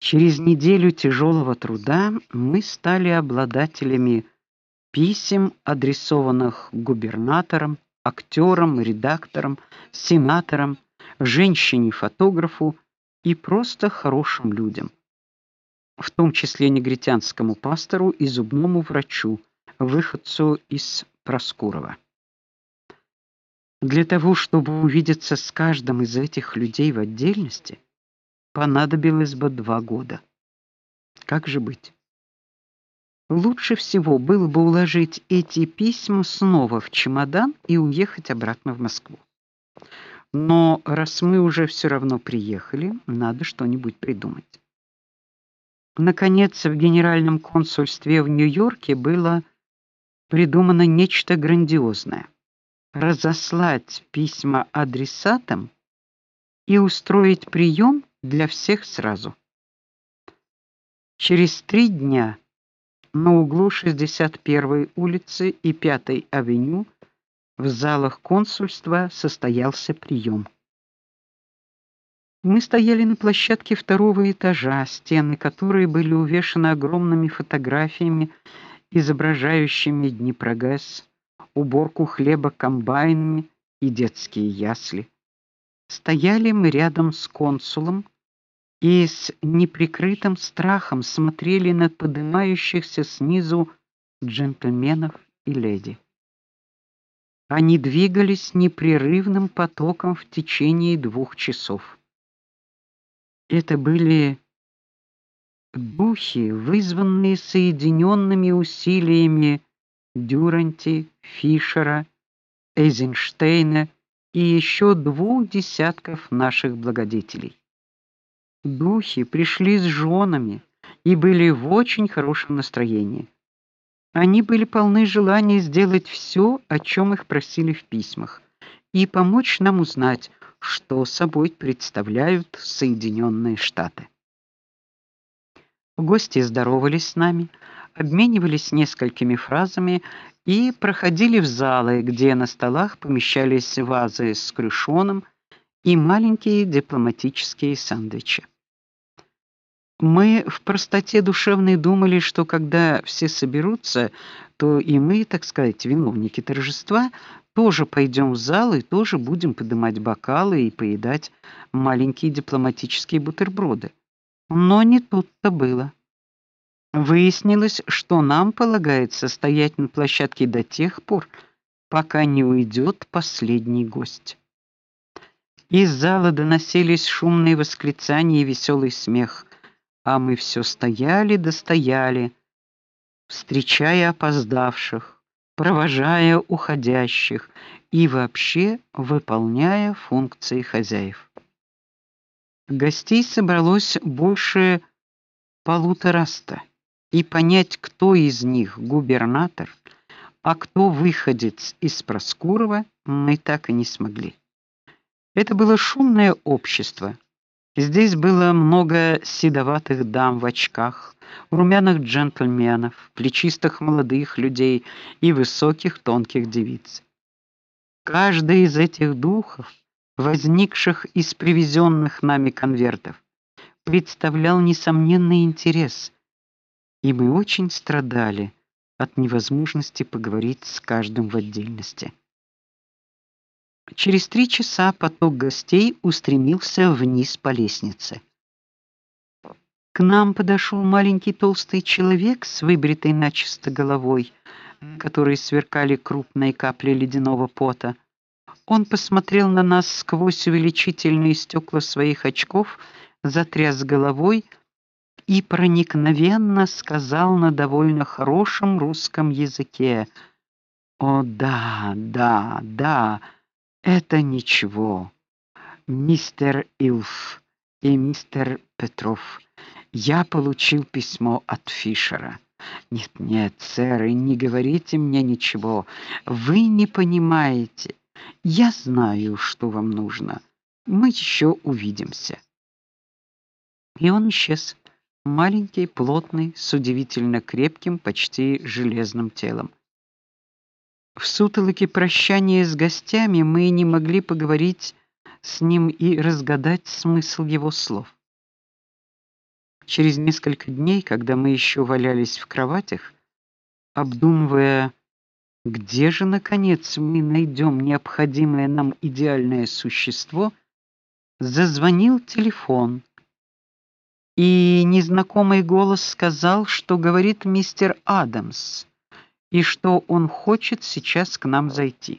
Через неделю тяжелого труда мы стали обладателями писем, адресованных губернаторам, актерам, редакторам, сенаторам, женщине-фотографу и просто хорошим людям, в том числе негритянскому пастору и зубному врачу, выходцу из Проскурова. Для того, чтобы увидеться с каждым из этих людей в отдельности, понадобилось бы два года. Как же быть? Лучше всего было бы уложить эти письма снова в чемодан и уехать обратно в Москву. Но раз мы уже все равно приехали, надо что-нибудь придумать. Наконец, в генеральном консульстве в Нью-Йорке было придумано нечто грандиозное разослать письма адресатам и устроить прием для всех сразу. Через три дня на углу 61-й улицы и 5-й авеню в залах консульства состоялся прием. Мы стояли на площадке второго этажа, стены которой были увешаны огромными фотографиями, изображающими Днепрогэс, уборку хлеба комбайнами и детские ясли. Стояли мы рядом с консулом и с неприкрытым страхом смотрели на поднимающихся снизу джентльменов и леди. Они двигались непрерывным потоком в течение двух часов. Это были духи, вызванные соединенными усилиями Дюранти, Фишера, Эйзенштейна и еще двух десятков наших благодетелей. Духи пришли с женами и были в очень хорошем настроении. Они были полны желания сделать все, о чем их просили в письмах, и помочь нам узнать, что собой представляют Соединенные Штаты. Гости здоровались с нами, обменивались несколькими фразами и проходили в залы, где на столах помещались вазы с крышоном и маленькие дипломатические сэндвичи. Мы в простоте душевной думали, что когда все соберутся, то и мы, так сказать, виновники торжества, тоже пойдем в зал и тоже будем поднимать бокалы и поедать маленькие дипломатические бутерброды. Но не тут-то было. Выяснилось, что нам полагается стоять на площадке до тех пор, пока не уйдет последний гость. Из зала доносились шумные восклицания и веселый смех, а мы все стояли да стояли, встречая опоздавших, провожая уходящих и вообще выполняя функции хозяев. Гостей собралось больше полутораста и понять, кто из них губернатор, а кто выходец из Проскурова, мы так и не смогли. Это было шумное общество. Здесь было много седоватых дам в очках, румяных джентльменов, плечистых молодых людей и высоких тонких девиц. Каждый из этих духов, возникших из привезенных нами конвертов, представлял несомненный интерес и мы очень страдали от невозможности поговорить с каждым в отдельности. Через три часа поток гостей устремился вниз по лестнице. К нам подошел маленький толстый человек с выбритой начисто головой, которой сверкали крупные капли ледяного пота. Он посмотрел на нас сквозь увеличительные стекла своих очков, затряс головой, и проникновенно сказал на довольно хорошем русском языке: "О да, да, да. Это ничего. Мистер Илф и мистер Петров. Я получил письмо от Фишера. Нет, нет, сэр, и не говорите мне ничего. Вы не понимаете. Я знаю, что вам нужно. Мы еще увидимся. И он исчез маленький, плотный, с удивительно крепким, почти железным телом. В сутолоке прощания с гостями мы не могли поговорить с ним и разгадать смысл его слов. Через несколько дней, когда мы еще валялись в кроватях, обдумывая, где же наконец мы найдем необходимое нам идеальное существо, зазвонил телефон. И незнакомый голос сказал, что говорит мистер Адамс, и что он хочет сейчас к нам зайти.